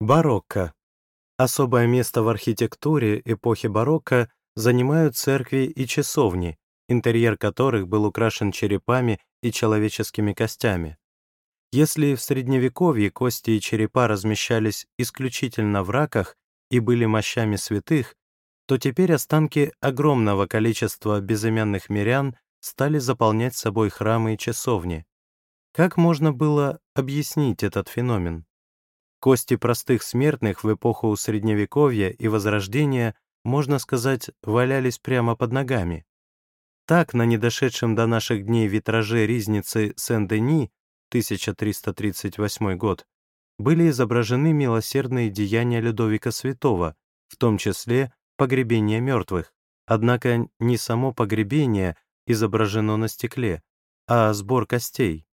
Барокко. Особое место в архитектуре эпохи барокко занимают церкви и часовни, интерьер которых был украшен черепами и человеческими костями. Если в Средневековье кости и черепа размещались исключительно в раках и были мощами святых, то теперь останки огромного количества безымянных мирян стали заполнять собой храмы и часовни. Как можно было объяснить этот феномен? Кости простых смертных в эпоху Средневековья и Возрождения, можно сказать, валялись прямо под ногами. Так, на недошедшем до наших дней витраже ризницы Сен-Дени, 1338 год, были изображены милосердные деяния Людовика Святого, в том числе погребение мертвых. Однако не само погребение изображено на стекле, а сбор костей.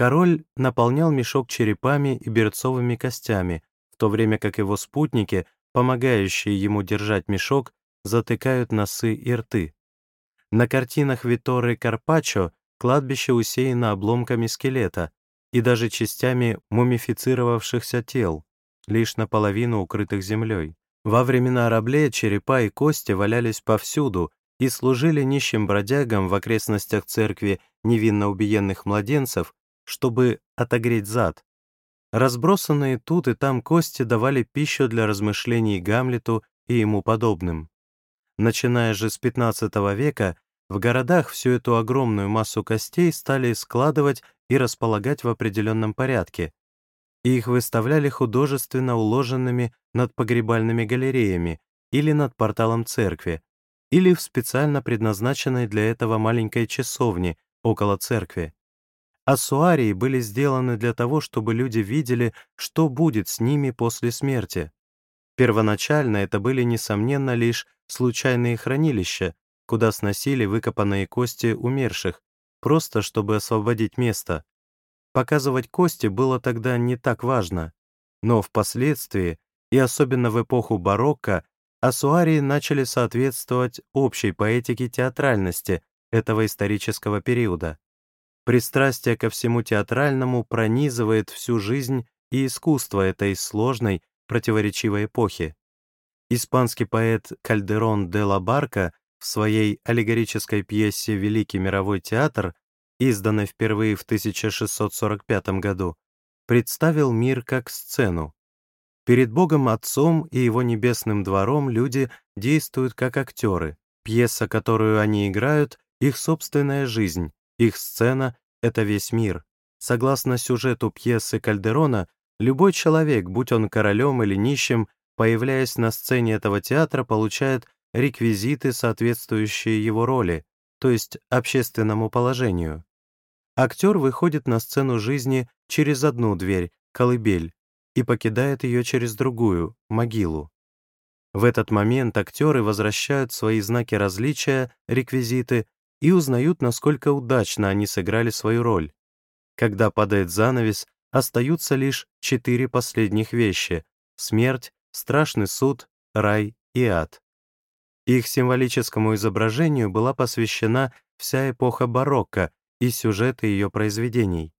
Король наполнял мешок черепами и берцовыми костями, в то время как его спутники, помогающие ему держать мешок, затыкают носы и рты. На картинах Виторы Карпаччо кладбище усеяно обломками скелета и даже частями мумифицировавшихся тел, лишь наполовину укрытых землей. Во времена Рабле черепа и кости валялись повсюду и служили нищим бродягам в окрестностях церкви невинно убиенных младенцев чтобы отогреть зад. Разбросанные тут и там кости давали пищу для размышлений Гамлету и ему подобным. Начиная же с XV века, в городах всю эту огромную массу костей стали складывать и располагать в определенном порядке, и их выставляли художественно уложенными над погребальными галереями или над порталом церкви, или в специально предназначенной для этого маленькой часовне около церкви. Ассуарии были сделаны для того, чтобы люди видели, что будет с ними после смерти. Первоначально это были, несомненно, лишь случайные хранилища, куда сносили выкопанные кости умерших, просто чтобы освободить место. Показывать кости было тогда не так важно, но впоследствии, и особенно в эпоху барокко, ассуарии начали соответствовать общей поэтике театральности этого исторического периода. Пристрастие ко всему театральному пронизывает всю жизнь и искусство этой сложной, противоречивой эпохи. Испанский поэт Кальдерон де ла Барка в своей аллегорической пьесе «Великий мировой театр», изданной впервые в 1645 году, представил мир как сцену. Перед Богом Отцом и Его небесным двором люди действуют как актеры. Пьеса, которую они играют, их собственная жизнь, их сцена — это весь мир. Согласно сюжету пьесы Кальдерона, любой человек, будь он королем или нищим, появляясь на сцене этого театра, получает реквизиты, соответствующие его роли, то есть общественному положению. Актер выходит на сцену жизни через одну дверь, колыбель, и покидает ее через другую, могилу. В этот момент актеры возвращают свои знаки различия, реквизиты, и узнают, насколько удачно они сыграли свою роль. Когда падает занавес, остаются лишь четыре последних вещи — смерть, страшный суд, рай и ад. Их символическому изображению была посвящена вся эпоха барокко и сюжеты ее произведений.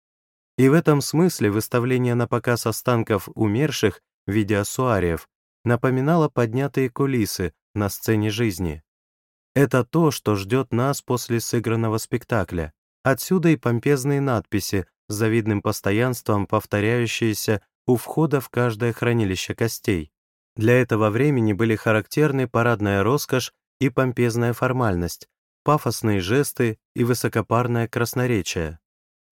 И в этом смысле выставление на показ останков умерших в виде ассуариев напоминало поднятые кулисы на сцене жизни. Это то, что ждет нас после сыгранного спектакля. Отсюда и помпезные надписи с завидным постоянством, повторяющиеся у входа в каждое хранилище костей. Для этого времени были характерны парадная роскошь и помпезная формальность, пафосные жесты и высокопарное красноречие.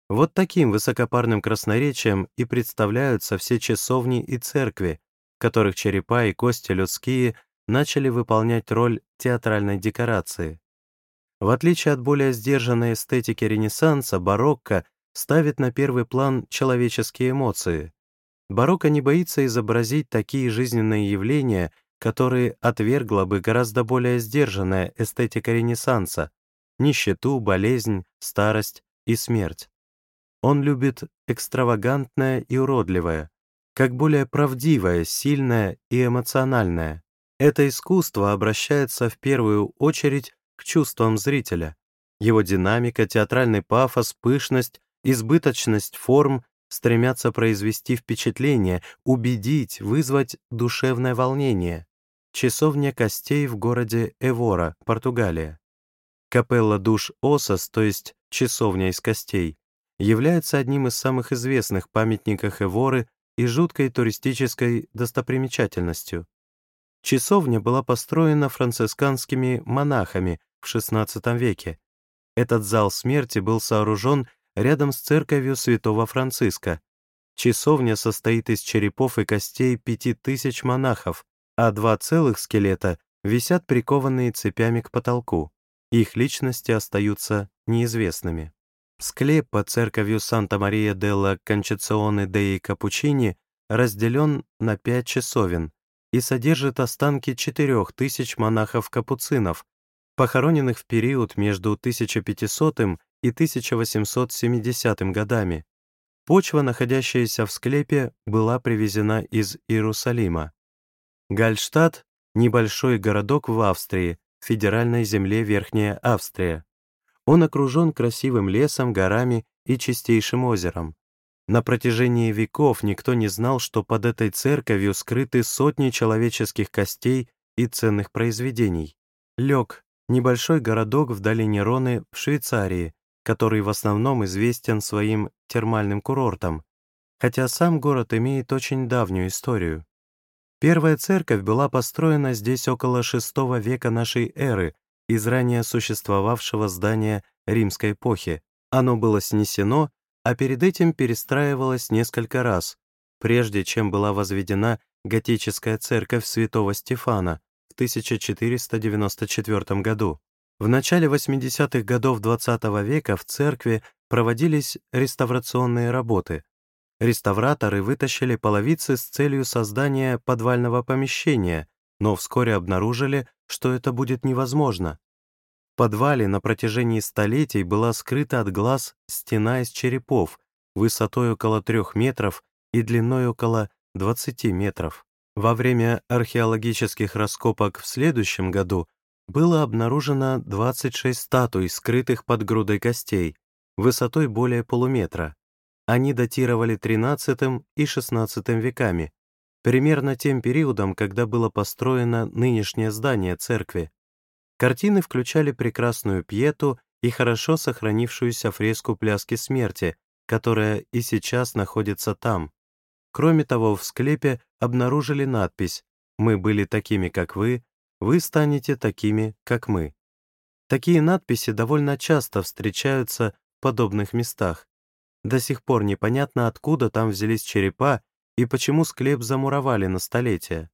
Вот таким высокопарным красноречием и представляются все часовни и церкви, которых черепа и кости людские начали выполнять роль театральной декорации. В отличие от более сдержанной эстетики Ренессанса, барокко ставит на первый план человеческие эмоции. Барокко не боится изобразить такие жизненные явления, которые отвергла бы гораздо более сдержанная эстетика Ренессанса — нищету, болезнь, старость и смерть. Он любит экстравагантное и уродливое, как более правдивое, сильное и эмоциональное. Это искусство обращается в первую очередь к чувствам зрителя. Его динамика, театральный пафос, пышность, избыточность форм стремятся произвести впечатление, убедить, вызвать душевное волнение. Часовня костей в городе Эвора, Португалия. Капелла душ Осос, то есть часовня из костей, является одним из самых известных памятников Эворы и жуткой туристической достопримечательностью. Часовня была построена францисканскими монахами в XVI веке. Этот зал смерти был сооружен рядом с церковью святого Франциска. Часовня состоит из черепов и костей пяти тысяч монахов, а два целых скелета висят прикованные цепями к потолку. Их личности остаются неизвестными. Склеп под церковью Санта-Мария делла Кончеционе деи Капучини разделен на пять часовен и содержит останки четырех тысяч монахов-капуцинов, похороненных в период между 1500 и 1870 годами. Почва, находящаяся в склепе, была привезена из Иерусалима. Гальштадт — небольшой городок в Австрии, федеральной земле Верхняя Австрия. Он окружен красивым лесом, горами и чистейшим озером. На протяжении веков никто не знал, что под этой церковью скрыты сотни человеческих костей и ценных произведений. Лёг — небольшой городок в долине Роны в Швейцарии, который в основном известен своим термальным курортом, хотя сам город имеет очень давнюю историю. Первая церковь была построена здесь около VI века нашей эры из ранее существовавшего здания римской эпохи. Оно было снесено, а перед этим перестраивалось несколько раз, прежде чем была возведена готическая церковь святого Стефана в 1494 году. В начале 80-х годов XX -го века в церкви проводились реставрационные работы. Реставраторы вытащили половицы с целью создания подвального помещения, но вскоре обнаружили, что это будет невозможно. Подвале на протяжении столетий была скрыта от глаз стена из черепов, высотой около 3 метров и длиной около 20 метров. Во время археологических раскопок в следующем году было обнаружено 26 статуй, скрытых под грудой костей, высотой более полуметра. Они датировали XIII и XVI веками, примерно тем периодом, когда было построено нынешнее здание церкви. Картины включали прекрасную пьету и хорошо сохранившуюся фреску «Пляски смерти», которая и сейчас находится там. Кроме того, в склепе обнаружили надпись «Мы были такими, как вы, вы станете такими, как мы. Такие надписи довольно часто встречаются в подобных местах. До сих пор непонятно, откуда там взялись черепа и почему склеп замуровали на столетия.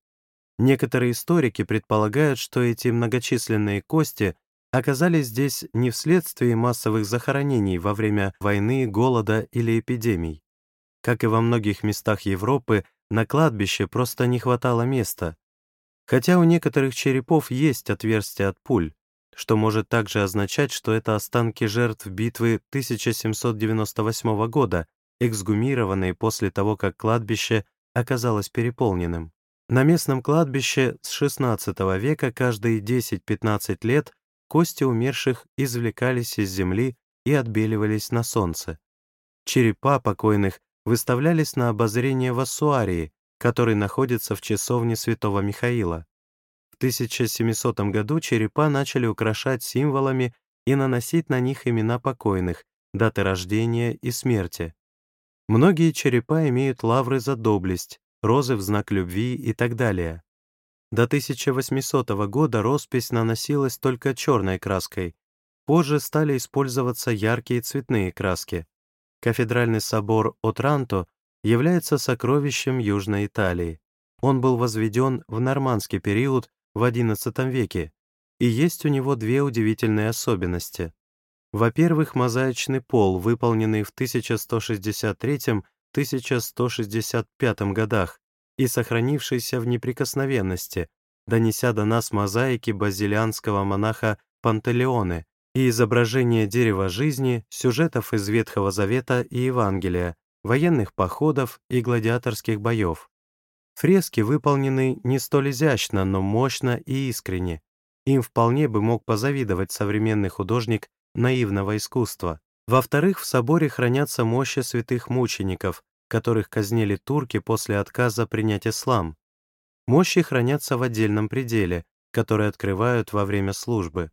Некоторые историки предполагают, что эти многочисленные кости оказались здесь не вследствие массовых захоронений во время войны, голода или эпидемий. Как и во многих местах Европы, на кладбище просто не хватало места, Хотя у некоторых черепов есть отверстия от пуль, что может также означать, что это останки жертв битвы 1798 года, эксгумированные после того, как кладбище оказалось переполненным. На местном кладбище с XVI века каждые 10-15 лет кости умерших извлекались из земли и отбеливались на солнце. Черепа покойных выставлялись на обозрение в Ассуарии, который находится в часовне святого Михаила. В 1700 году черепа начали украшать символами и наносить на них имена покойных, даты рождения и смерти. Многие черепа имеют лавры за доблесть, розы в знак любви и так далее. До 1800 года роспись наносилась только черной краской, позже стали использоваться яркие цветные краски. Кафедральный собор Отранто является сокровищем Южной Италии. Он был возведен в нормандский период в XI веке, и есть у него две удивительные особенности. Во-первых, мозаичный пол, выполненный в 1163-1165 годах и сохранившийся в неприкосновенности, донеся до нас мозаики базилианского монаха Пантелеоне и изображение дерева жизни, сюжетов из Ветхого Завета и Евангелия, военных походов и гладиаторских боев. Фрески выполнены не столь изящно, но мощно и искренне. Им вполне бы мог позавидовать современный художник наивного искусства. Во-вторых, в соборе хранятся мощи святых мучеников, которых казнили турки после отказа принять ислам. Мощи хранятся в отдельном пределе, который открывают во время службы.